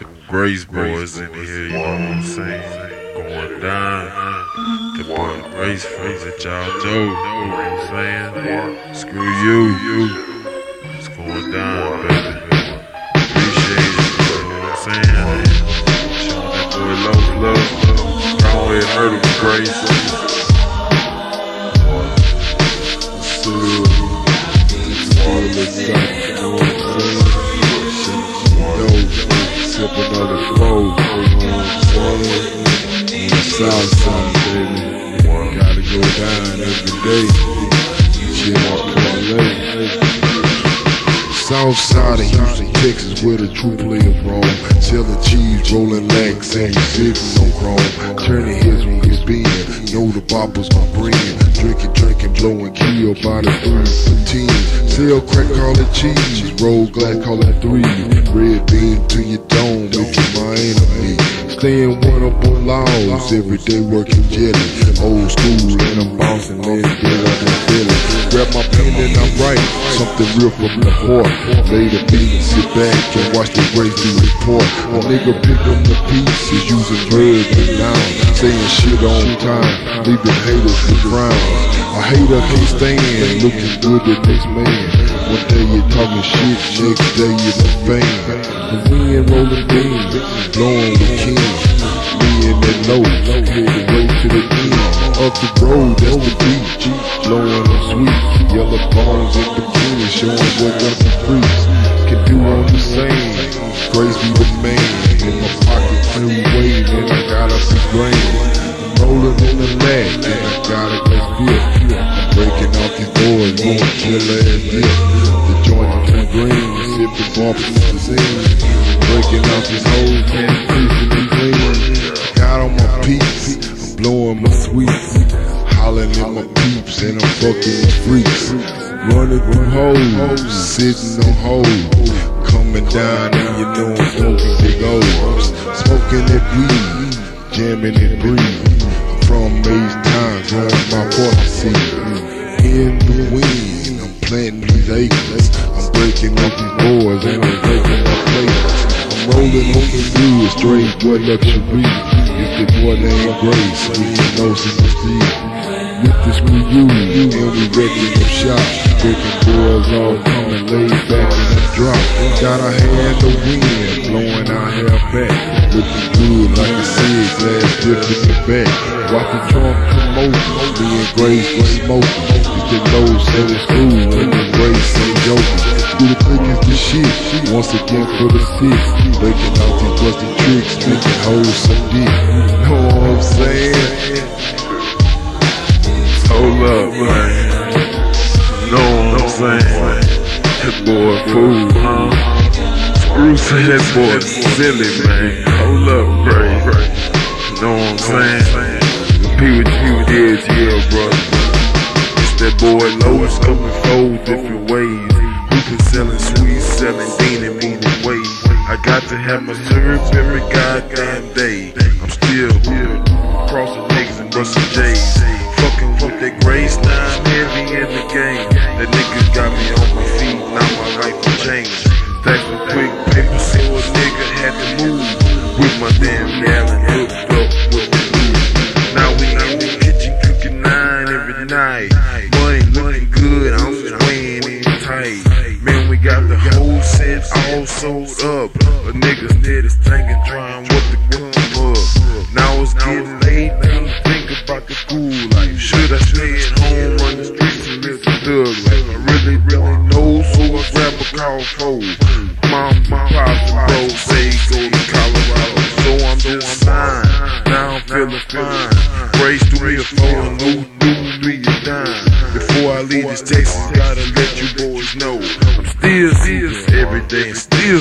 The Grace boys in here, you know what I'm saying? Going down. The boy Grace at y'all Joe, you know what I'm saying? Screw you, you. South side, baby. Gotta go down every day. Shit, I South side of Houston, Texas, where the true players roam. Selling cheese, rolling legs, and sitting on chrome. Turning heads when it's being. Know the boppers my brand. Drinking, drinking, blowing, kill by the three. Sell crack, call it cheese. Roll glass, call it three. Red bean to your dome, make you my enemy. Staying one up on laws, every day working jelly. Old school, and I'm something real from the heart. Lay the beat, sit back and watch the race be report. A nigga pick up the pieces, using verbs and nouns. Saying shit on time, leaving haters to drown. A hater can't stand, looking good the next man. One day you're talking shit, next day you're the fame. The wind rolling beam, blowing with king. Me and that low, head the way to the end. Up the road, that's the beach, blowing the sweet. Yellow bones in bikini, showing what the freaks can do on the same. Grace the man, in my pocket, new wave, and I got up the grain. Rolling in the lag, and I got glass beer. I'm breaking off these boys, going killer and dip. The joint too green, sipping bumpers the scene. Breaking off these hoes, man, creeping and clean. Got on my peeps, I'm blowing my sweets. Hollering at my peeps, and I'm fucking freaks. Running through hoes, sitting on hoes. Coming down, and you know I'm smoking big O's. Smoking that weed, jamming and breathe. From Maze Town, growing my seed. In the wind, I'm planting these acres. I'm breaking up these boards, and I'm breaking my plates. I'm rolling on the wood, straight what luxury. If the boy named Grace, we can know some disease. With this screw you, and we the shop. Breaking boys all coming laid back in the drop. Got our hand the wind, blowing our hair back. Looking good like a said, glass dripping the back. The trunk promotion, me and Grace was smoking. If the low said it's cool, and the Grace ain't joking. Do the click is the shit, once again for the six. Breaking out these busty tricks, making hoes some dick. Know what I'm saying? Hold up, man. Know what I'm saying? That boy fool, huh? Screw say that boy silly, man. Hold up, Gray. Know what I'm saying? P with you did, yeah, brother. It's that boy Lowe's coming four different ways. You can sellin' sweet, selling dean in moving ways. I got to have my syrup every goddamn day. I'm still here, crossing niggas and busting J's. Now I'm heavy in the game. That nigga got me on my feet, now my life will change. Thanks for quick paper, see what nigga had to move. With my damn gallon hooked up with the dude. Now we in the kitchen cooking nine every night. Money looking good, I'm swaying in tight. Man, we got the whole set all sold up. A nigga steady stinking, trying what to come up. Now it's getting late, phone. Mom, pops and say go to Colorado, so I'm just fine. Now I'm feeling fine. Grace through me a phone, no new me a dime. Before I leave this Texas, gotta let you boys know I'm still sipping every day and still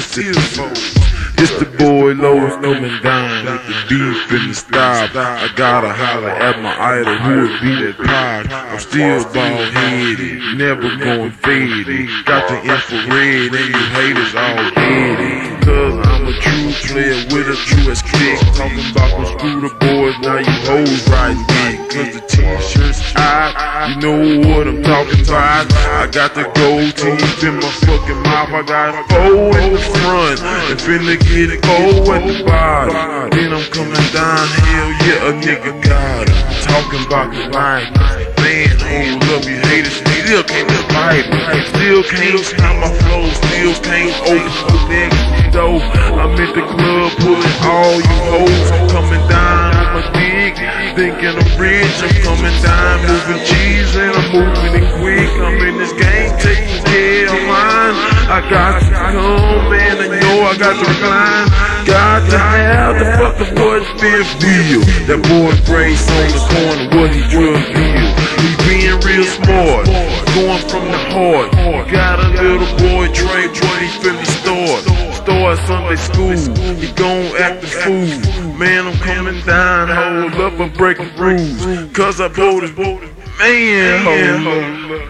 It's the boy Lowe's coming down with the beef in the style. I gotta holler at my idol who would be that pod. I'm still bald headed, never going faded. Got the infrared and you haters all dead. Cause I'm a true player with a as click. Talking about them scooter boys, now you hoes riding dick. Cause the t-shirts out, you know what I'm talking about. I got the gold teeth in my fucking mouth. I got four in the front and finna get four at the bottom. Then I'm coming down, hell yeah, a nigga got it. Talking about the life. Man, hold up, you haters still can't me. Still can't stop my flow, still can't open the next door. I'm at the club pulling all you hoes. I'm coming down on my dick, thinking I'm rich. I'm coming down, moving cheese and I'm moving it quick. I'm in this game, taking care of mine. I got to come, man, and know I got to recline. Got to have the fuck the boy fifth wheel. That boy's Grace on the corner, what he drug deal. He being real smart, going from the heart. Got a little boy Trey, boy, he finna start. Start Sunday school, he gon' act the fool. Man, I'm coming down, hold up, I'm breaking rules. Cause I voted, man, hold up.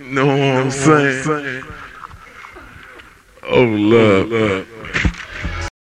Know what I'm saying? Oh, love.